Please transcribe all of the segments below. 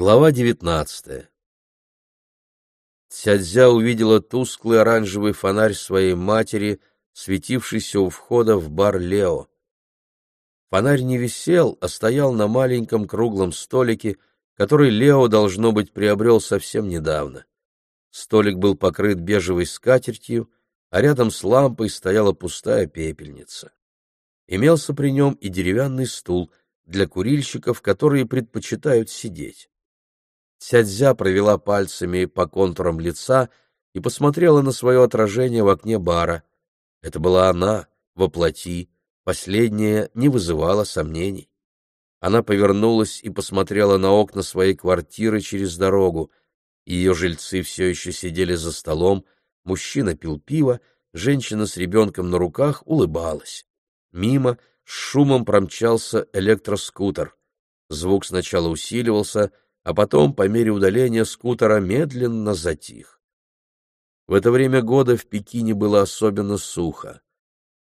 Глава девятнадцатая Цядзя увидела тусклый оранжевый фонарь своей матери, светившийся у входа в бар Лео. Фонарь не висел, а стоял на маленьком круглом столике, который Лео, должно быть, приобрел совсем недавно. Столик был покрыт бежевой скатертью, а рядом с лампой стояла пустая пепельница. Имелся при нем и деревянный стул для курильщиков, которые предпочитают сидеть. Цядзя провела пальцами по контурам лица и посмотрела на свое отражение в окне бара. Это была она, во плоти, последняя не вызывала сомнений. Она повернулась и посмотрела на окна своей квартиры через дорогу. Ее жильцы все еще сидели за столом, мужчина пил пиво, женщина с ребенком на руках улыбалась. Мимо с шумом промчался электроскутер. Звук сначала усиливался, а потом, по мере удаления скутера, медленно затих. В это время года в Пекине было особенно сухо.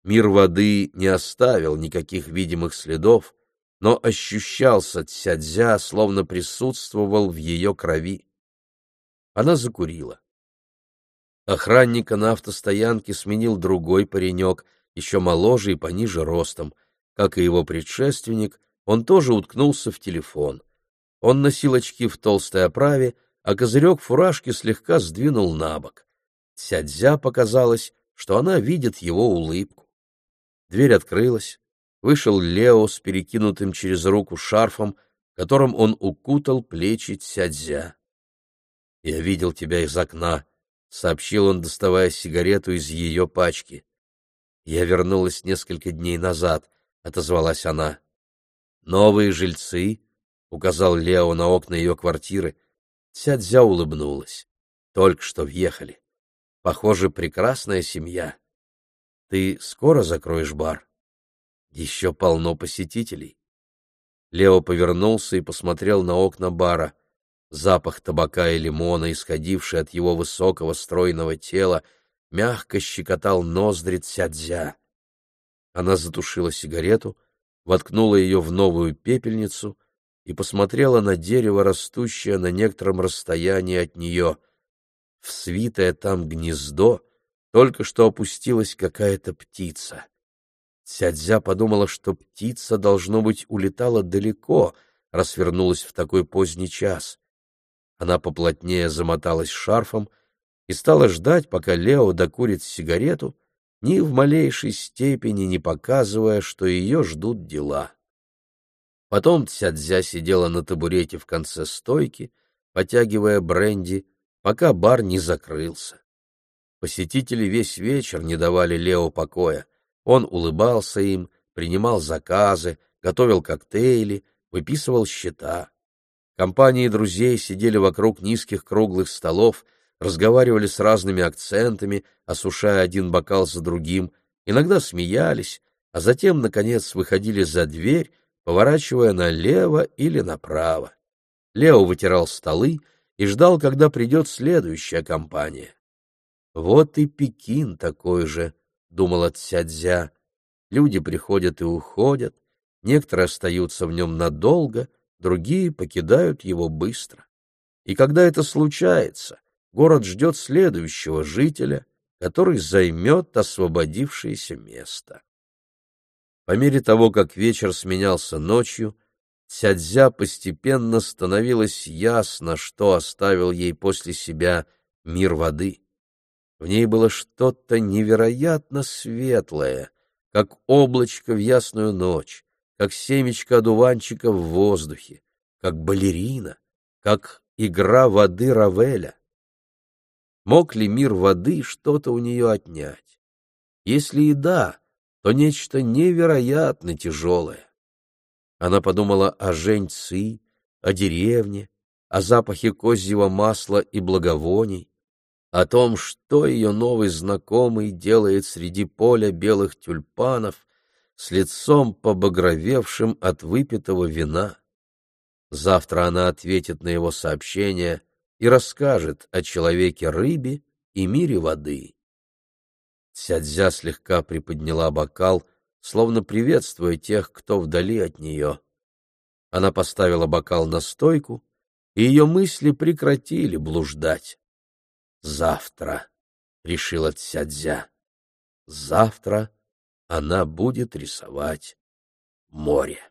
Мир воды не оставил никаких видимых следов, но ощущался Цядзя, словно присутствовал в ее крови. Она закурила. Охранника на автостоянке сменил другой паренек, еще моложе и пониже ростом. Как и его предшественник, он тоже уткнулся в телефон. Он носил очки в толстой оправе, а козырек фуражки слегка сдвинул на бок. Цядзя показалось, что она видит его улыбку. Дверь открылась. Вышел Лео с перекинутым через руку шарфом, которым он укутал плечи Цядзя. — Я видел тебя из окна, — сообщил он, доставая сигарету из ее пачки. — Я вернулась несколько дней назад, — отозвалась она. Новые жильцы — указал Лео на окна ее квартиры. Цядзя улыбнулась. Только что въехали. Похоже, прекрасная семья. Ты скоро закроешь бар? Еще полно посетителей. Лео повернулся и посмотрел на окна бара. Запах табака и лимона, исходивший от его высокого стройного тела, мягко щекотал ноздри Цядзя. Она затушила сигарету, воткнула ее в новую пепельницу — и посмотрела на дерево, растущее на некотором расстоянии от нее. В свитое там гнездо только что опустилась какая-то птица. Цядзя подумала, что птица, должно быть, улетала далеко, раз вернулась в такой поздний час. Она поплотнее замоталась шарфом и стала ждать, пока Лео докурит сигарету, ни в малейшей степени не показывая, что ее ждут дела. Потом Цядзя сидела на табурете в конце стойки, потягивая бренди, пока бар не закрылся. Посетители весь вечер не давали Лео покоя. Он улыбался им, принимал заказы, готовил коктейли, выписывал счета. Компании друзей сидели вокруг низких круглых столов, разговаривали с разными акцентами, осушая один бокал за другим, иногда смеялись, а затем, наконец, выходили за дверь, поворачивая налево или направо. Лео вытирал столы и ждал, когда придет следующая компания. «Вот и Пекин такой же», — думала Цядзя. «Люди приходят и уходят, некоторые остаются в нем надолго, другие покидают его быстро. И когда это случается, город ждет следующего жителя, который займет освободившееся место. По мере того, как вечер сменялся ночью, Цядзя постепенно становилось ясно, что оставил ей после себя мир воды. В ней было что-то невероятно светлое, как облачко в ясную ночь, как семечко одуванчика в воздухе, как балерина, как игра воды Равеля. Мог ли мир воды что-то у нее отнять? Если и да, то нечто невероятно тяжелое. Она подумала о женьцы, о деревне, о запахе козьего масла и благовоний, о том, что ее новый знакомый делает среди поля белых тюльпанов с лицом побагровевшим от выпитого вина. Завтра она ответит на его сообщение и расскажет о человеке-рыбе и мире воды. Сядзя слегка приподняла бокал, словно приветствуя тех, кто вдали от нее. Она поставила бокал на стойку, и ее мысли прекратили блуждать. «Завтра», — решила Цядзя, — «завтра она будет рисовать море».